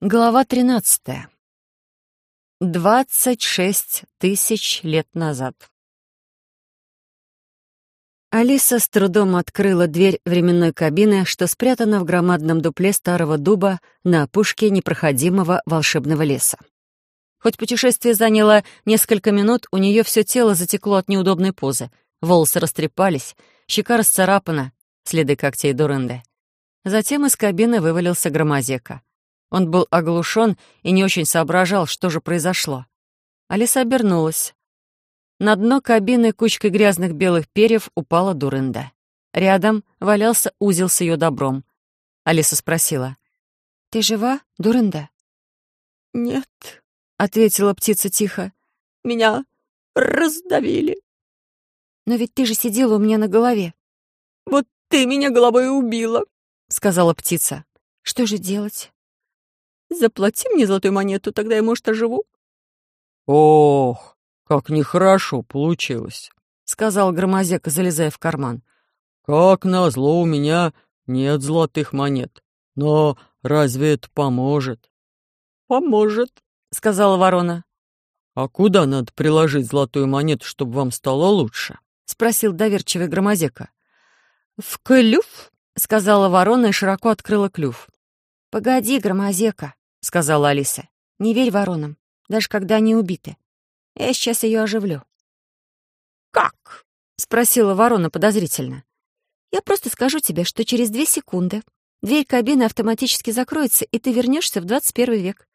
Глава тринадцатая. Двадцать шесть тысяч лет назад. Алиса с трудом открыла дверь временной кабины, что спрятана в громадном дупле старого дуба на опушке непроходимого волшебного леса. Хоть путешествие заняло несколько минут, у нее все тело затекло от неудобной позы, волосы растрепались, щека расцарапана, следы когтей Дуренды. Затем из кабины вывалился громозека — он был оглушен и не очень соображал, что же произошло. Алиса обернулась. На дно кабины кучкой грязных белых перьев упала Дурында. Рядом валялся узел с ее добром. Алиса спросила. «Ты жива, Дурында?» «Нет», — ответила птица тихо. «Меня раздавили». «Но ведь ты же сидела у меня на голове». «Вот ты меня головой убила», — сказала птица. «Что же делать?» Заплати мне золотую монету, тогда я, может, оживу». «Ох, как нехорошо получилось», — сказал Громозека, залезая в карман. «Как назло у меня нет золотых монет. Но разве это поможет?» «Поможет», — сказала ворона. «А куда надо приложить золотую монету, чтобы вам стало лучше?» — спросил доверчивый Громозека. «В клюв?» — сказала ворона и широко открыла клюв. «Погоди, Громозека», — сказала Алиса. «Не верь воронам, даже когда они убиты. Я сейчас ее оживлю». «Как?» — спросила ворона подозрительно. «Я просто скажу тебе, что через две секунды дверь кабины автоматически закроется, и ты вернешься в двадцать первый век».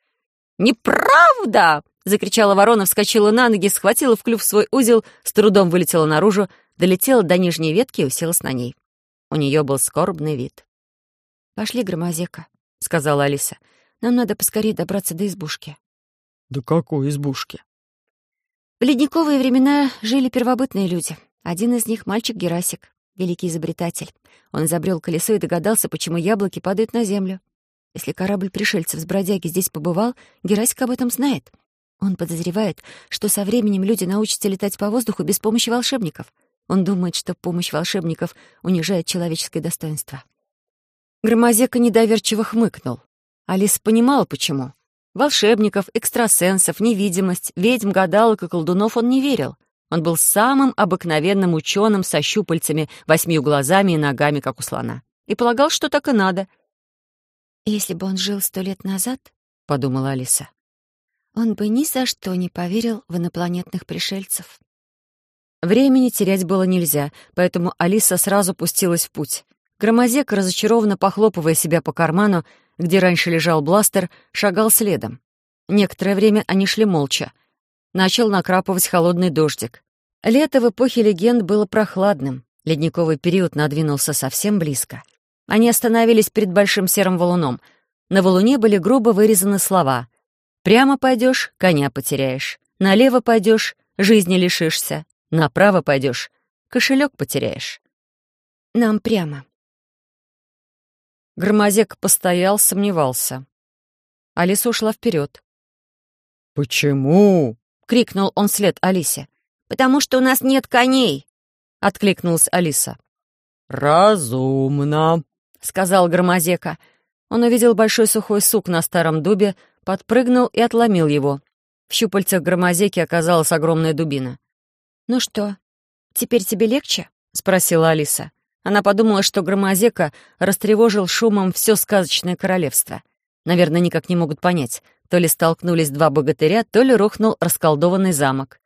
«Неправда!» — закричала ворона, вскочила на ноги, схватила в клюв свой узел, с трудом вылетела наружу, долетела до нижней ветки и уселась на ней. У нее был скорбный вид. «Пошли, Громозека», — сказала Алиса. Нам надо поскорее добраться до избушки». «До какой избушки?» В ледниковые времена жили первобытные люди. Один из них — мальчик Герасик, великий изобретатель. Он изобрел колесо и догадался, почему яблоки падают на землю. Если корабль пришельцев с бродяги здесь побывал, Герасик об этом знает. Он подозревает, что со временем люди научатся летать по воздуху без помощи волшебников. Он думает, что помощь волшебников унижает человеческое достоинство. Громозека недоверчиво хмыкнул. Алиса понимала, почему. Волшебников, экстрасенсов, невидимость, ведьм, гадалок и колдунов он не верил. Он был самым обыкновенным ученым со щупальцами, восьмью глазами и ногами, как у слона. И полагал, что так и надо. «Если бы он жил сто лет назад, — подумала Алиса, — он бы ни за что не поверил в инопланетных пришельцев». Времени терять было нельзя, поэтому Алиса сразу пустилась в путь. Громозек, разочарованно похлопывая себя по карману, где раньше лежал бластер, шагал следом. Некоторое время они шли молча. Начал накрапывать холодный дождик. Лето в эпохе легенд было прохладным. Ледниковый период надвинулся совсем близко. Они остановились перед большим серым валуном. На валуне были грубо вырезаны слова. «Прямо пойдешь — коня потеряешь. Налево пойдешь — жизни лишишься. Направо пойдешь — кошелек потеряешь». «Нам прямо», Громозек постоял, сомневался. Алиса ушла вперед. «Почему?» — крикнул он вслед Алисе. «Потому что у нас нет коней!» — откликнулась Алиса. «Разумно», — сказал Громозека. Он увидел большой сухой сук на старом дубе, подпрыгнул и отломил его. В щупальцах Громозеки оказалась огромная дубина. «Ну что, теперь тебе легче?» — спросила Алиса. Она подумала, что Громозека растревожил шумом все сказочное королевство. Наверное, никак не могут понять, то ли столкнулись два богатыря, то ли рухнул расколдованный замок.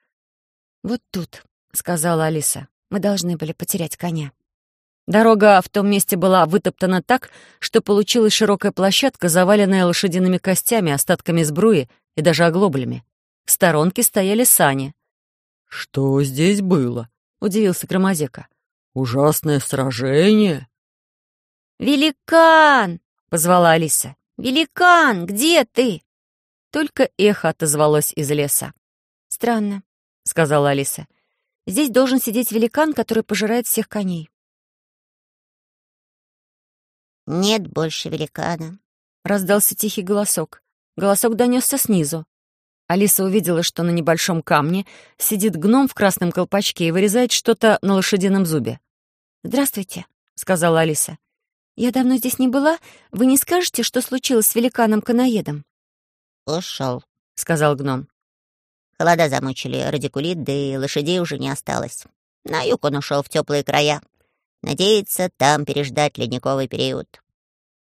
«Вот тут», — сказала Алиса, — «мы должны были потерять коня». Дорога в том месте была вытоптана так, что получилась широкая площадка, заваленная лошадиными костями, остатками сбруи и даже оглоблями. В сторонке стояли сани. «Что здесь было?» — удивился Громозека. Ужасное сражение?» «Великан!» — позвала Алиса. «Великан, где ты?» Только эхо отозвалось из леса. «Странно», — сказала Алиса. «Здесь должен сидеть великан, который пожирает всех коней». «Нет больше великана», — раздался тихий голосок. Голосок донесся снизу. Алиса увидела, что на небольшом камне сидит гном в красном колпачке и вырезает что-то на лошадином зубе. «Здравствуйте», — сказала Алиса. «Я давно здесь не была. Вы не скажете, что случилось с великаном-каноедом?» «Ушел», — сказал гном. Холода замучили радикулит, да и лошадей уже не осталось. На юг он ушел в теплые края. Надеется там переждать ледниковый период.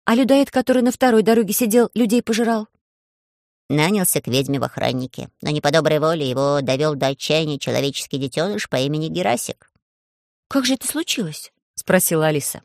А людоед, который на второй дороге сидел, людей пожирал? Нанялся к ведьме в охраннике, но не по доброй воле его довел до отчаяния человеческий детеныш по имени Герасик. «Как же это случилось?» — спросила Алиса.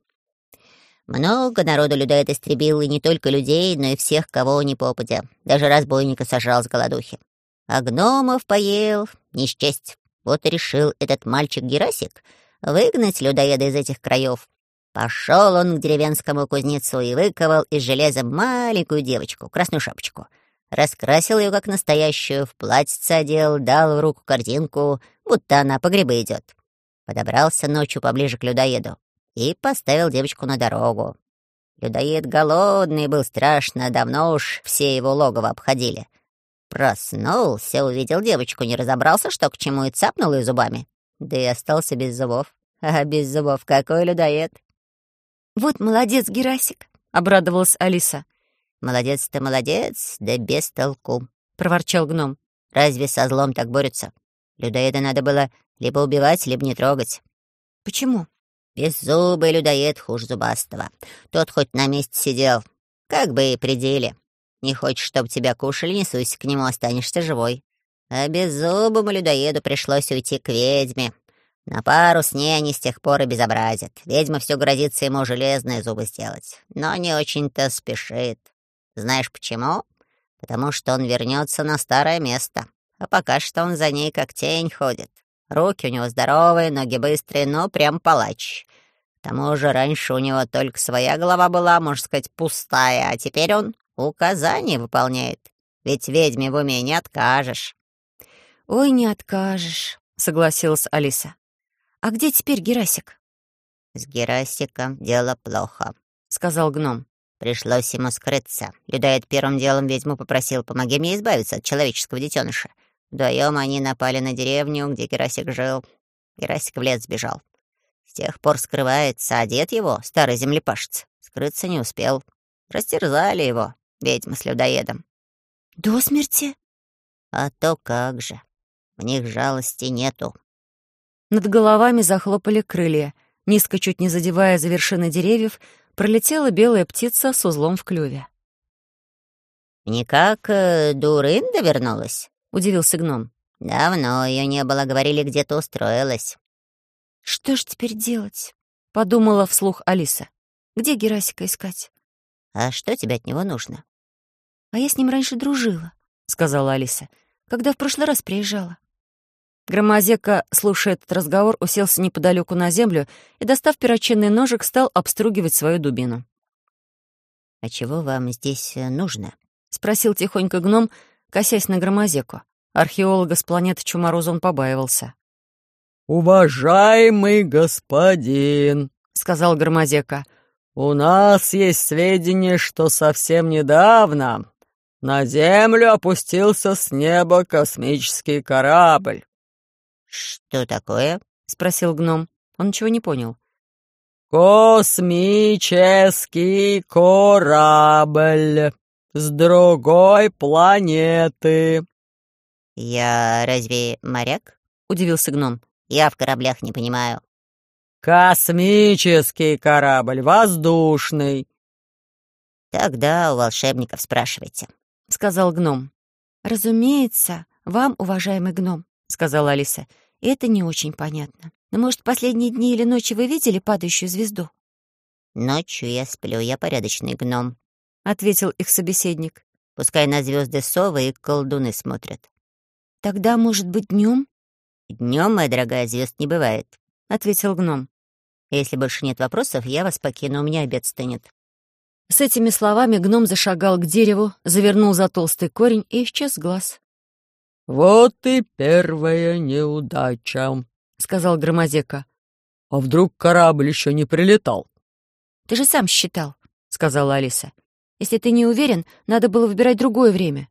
Много народу людоед истребил, и не только людей, но и всех, кого не попадя. Даже разбойника сожрал с голодухи. А гномов поел, не счесть. Вот и решил этот мальчик Герасик выгнать людоеда из этих краев. Пошел он к деревенскому кузнецу и выковал из железа маленькую девочку, красную шапочку. Раскрасил ее как настоящую, в платьице одел, дал в руку картинку, будто она по грибы идет. Подобрался ночью поближе к людоеду и поставил девочку на дорогу. Людоед голодный был страшно, давно уж все его логово обходили. Проснулся, увидел девочку, не разобрался, что к чему, и цапнул ее зубами. Да и остался без зубов. А без зубов какой людоед? «Вот молодец, Герасик», — обрадовалась Алиса. «Молодец ты, молодец, да без толку», — проворчал гном. «Разве со злом так борются? Людоеда надо было либо убивать, либо не трогать». «Почему?» «Беззубый людоед хуже зубастого. Тот хоть на месте сидел, как бы и пределе. Не хочешь, чтобы тебя кушали, не суйся к нему, останешься живой. А беззубому людоеду пришлось уйти к ведьме. На пару с ней они с тех пор и безобразят. Ведьма все грозится ему железные зубы сделать, но не очень-то спешит. Знаешь почему? Потому что он вернется на старое место, а пока что он за ней как тень ходит. Руки у него здоровые, ноги быстрые, но прям палач. К тому же раньше у него только своя голова была, можно сказать, пустая, а теперь он Указания выполняет. Ведь ведьме в уме не откажешь. «Ой, не откажешь», — согласилась Алиса. «А где теперь Герасик?» «С Герасиком дело плохо», — сказал гном. «Пришлось ему скрыться. Людоед первым делом ведьму попросил, помоги мне избавиться от человеческого детеныша. Вдвоем они напали на деревню, где Герасик жил. Герасик в лес сбежал. С тех пор скрывается, а дед его, старый землепашец, скрыться не успел. Растерзали его, ведьма с людоедом. До смерти? А то как же. В них жалости нету. Над головами захлопали крылья. Низко, чуть не задевая за вершины деревьев, пролетела белая птица с узлом в клюве. «Никак э, Дурында вернулась?» — удивился гном. «Давно ее не было, говорили, где-то устроилась». «Что ж теперь делать?» — подумала вслух Алиса. «Где Герасика искать?» «А что тебе от него нужно?» «А я с ним раньше дружила», — сказала Алиса, «когда в прошлый раз приезжала». Громозека, слушая этот разговор, уселся неподалеку на землю и, достав перочинный ножик, стал обстругивать свою дубину. «А чего вам здесь э, нужно?» — спросил тихонько гном, косясь на громозеку. Археолога с планеты Чумороза он побаивался. «Уважаемый господин», — сказал громозека, — «у нас есть сведения, что совсем недавно на Землю опустился с неба космический корабль». «Что такое?» — спросил гном. Он ничего не понял. «Космический корабль с другой планеты». «Я разве моряк?» — удивился гном. «Я в кораблях не понимаю». «Космический корабль, воздушный». «Тогда у волшебников спрашивайте», — сказал гном. «Разумеется, вам, уважаемый гном», — сказала Алиса. «Это не очень понятно. Но, может, последние дни или ночи вы видели падающую звезду?» «Ночью я сплю, я порядочный гном», — ответил их собеседник. «Пускай на звезды совы и колдуны смотрят». «Тогда, может быть, днем?» «Днем, моя дорогая, звезд не бывает», — ответил гном. «Если больше нет вопросов, я вас покину, у меня обед стынет». С этими словами гном зашагал к дереву, завернул за толстый корень и исчез с глаз. «Вот и первая неудача», — сказал Громозека. «А вдруг корабль еще не прилетал?» «Ты же сам считал», — сказала Алиса. «Если ты не уверен, надо было выбирать другое время».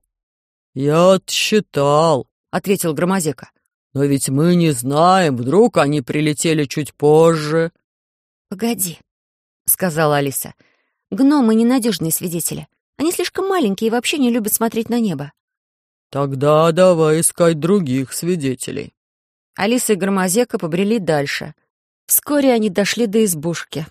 «Я отсчитал», — ответил Громозека. «Но ведь мы не знаем, вдруг они прилетели чуть позже». «Погоди», сказала Алиса. «Гномы — ненадежные свидетели. Они слишком маленькие и вообще не любят смотреть на небо». «Тогда давай искать других свидетелей». Алиса и Громозека побрели дальше. Вскоре они дошли до избушки.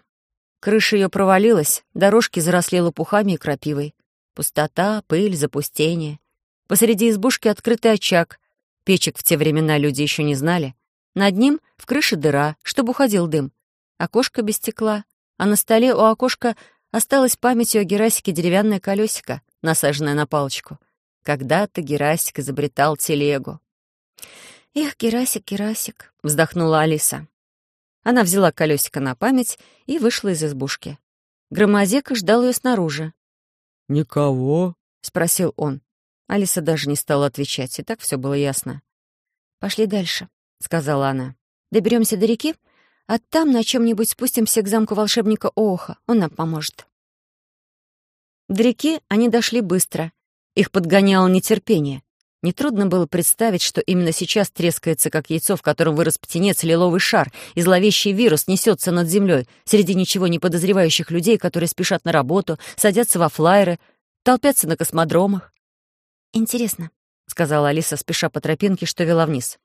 Крыша ее провалилась, дорожки заросли лопухами и крапивой. Пустота, пыль, запустение. Посреди избушки открытый очаг. Печек в те времена люди еще не знали. Над ним в крыше дыра, чтобы уходил дым. Окошко без стекла, а на столе у окошка осталась памятью о Герасике деревянное колесико, насаженное на палочку. Когда-то Герасик изобретал телегу. «Эх, Герасик, Герасик», — вздохнула Алиса. Она взяла колесико на память и вышла из избушки. Громозека ждал ее снаружи. «Никого?» — спросил он. Алиса даже не стала отвечать, и так все было ясно. «Пошли дальше», — сказала она. «Доберемся до реки, а там на чем-нибудь спустимся к замку волшебника Оха. Он нам поможет». До реки они дошли быстро. Их подгоняло нетерпение. Нетрудно было представить, что именно сейчас трескается, как яйцо, в котором вырос птенец, лиловый шар, и зловещий вирус несется над землей среди ничего не подозревающих людей, которые спешат на работу, садятся во флайеры, толпятся на космодромах. «Интересно», — сказала Алиса, спеша по тропинке, что вела вниз.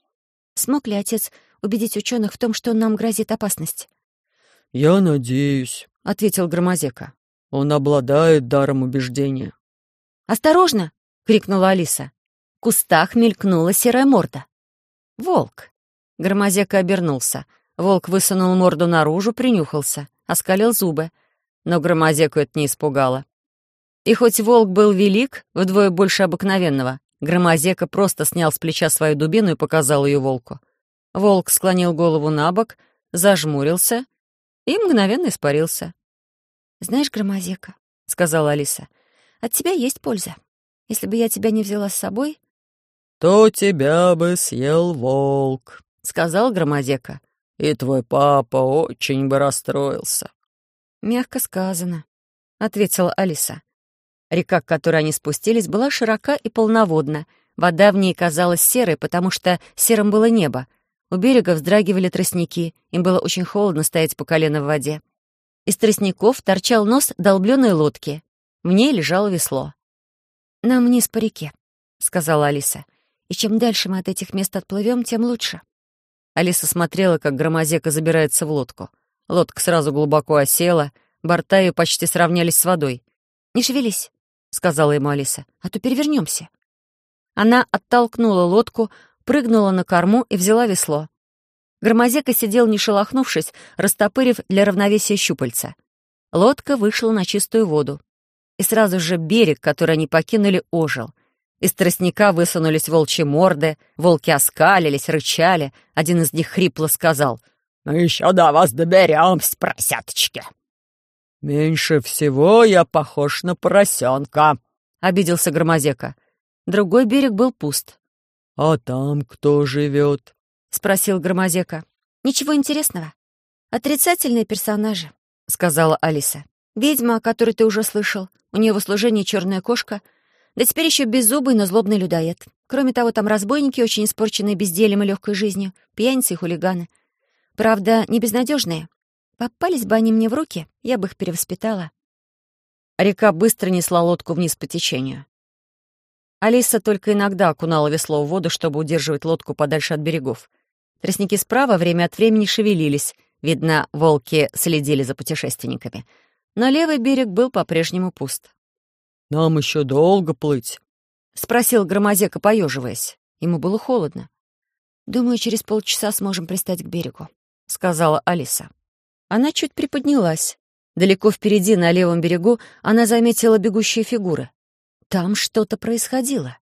«Смог ли отец убедить ученых в том, что нам грозит опасность?» «Я надеюсь», — ответил Громозека. «Он обладает даром убеждения». «Осторожно!» — крикнула Алиса. Кустах мелькнула серая морда. «Волк!» Громозека обернулся. Волк высунул морду наружу, принюхался, оскалил зубы. Но Громозеку это не испугало. И хоть волк был велик, вдвое больше обыкновенного, Громозека просто снял с плеча свою дубину и показал ее волку. Волк склонил голову на бок, зажмурился и мгновенно испарился. «Знаешь, Громозека», — сказала Алиса, — «от тебя есть польза. Если бы я тебя не взяла с собой...» «То тебя бы съел волк», — сказал Громозека. «И твой папа очень бы расстроился». «Мягко сказано», — ответила Алиса. Река, к которой они спустились, была широка и полноводна. Вода в ней казалась серой, потому что серым было небо, у берега вздрагивали тростники, им было очень холодно стоять по колено в воде. Из тростников торчал нос долбленной лодки. В ней лежало весло. «Нам вниз по реке», — сказала Алиса. «И чем дальше мы от этих мест отплывем, тем лучше». Алиса смотрела, как громозека забирается в лодку. Лодка сразу глубоко осела, борта ее почти сравнялись с водой. «Не шевелись», — сказала ему Алиса, — «а то перевернемся». Она оттолкнула лодку, прыгнула на корму и взяла весло. Громозека сидел, не шелохнувшись, растопырив для равновесия щупальца. Лодка вышла на чистую воду. И сразу же берег, который они покинули, ожил. Из тростника высунулись волчьи морды, волки оскалились, рычали. Один из них хрипло сказал «Мы еще до вас доберемся, поросяточки!» «Меньше всего я похож на поросенка», — обиделся Громозека. Другой берег был пуст. «А там кто живет?» — спросил Громозека. «Ничего интересного. Отрицательные персонажи», — сказала Алиса. «Ведьма, о которой ты уже слышал. У нее в услужении черная кошка. Да теперь еще беззубый, но злобный людоед. Кроме того, там разбойники, очень испорченные бездельем и легкой жизнью, пьяницы и хулиганы. Правда, не безнадежные. Попались бы они мне в руки, я бы их перевоспитала». Река быстро несла лодку вниз по течению. Алиса только иногда окунала весло в воду, чтобы удерживать лодку подальше от берегов. Тростники справа время от времени шевелились. Видно, волки следили за путешественниками. Но левый берег был по-прежнему пуст. «Нам еще долго плыть?» — спросил Громозека, поеживаясь. Ему было холодно. «Думаю, через полчаса сможем пристать к берегу», — сказала Алиса. Она чуть приподнялась. Далеко впереди, на левом берегу, она заметила бегущие фигуры. Там что-то происходило.